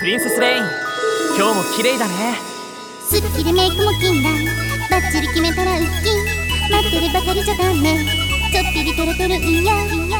プリンセス・レイン。今日も綺麗だね。すっきりメイクも禁断。バッチリ決めたらウッキン。待ってるばかりじゃダメ。ちょっぴり照れてるいやいや。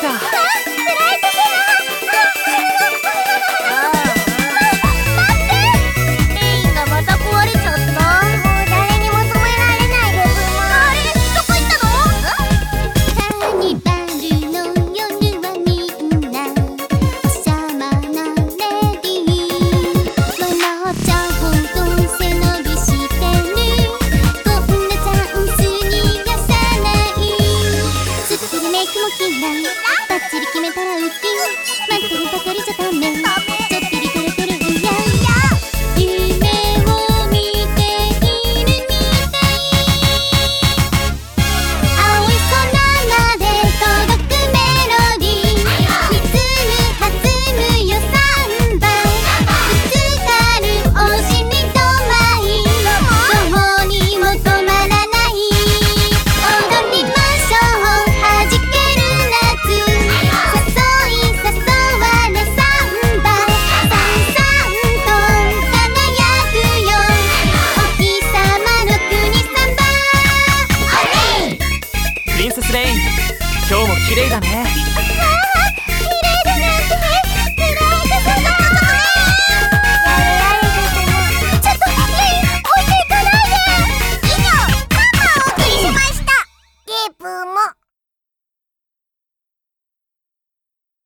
かメイクも禁断バッチリ決めたらウッキン待ってるばかりじゃダメ綺麗だね。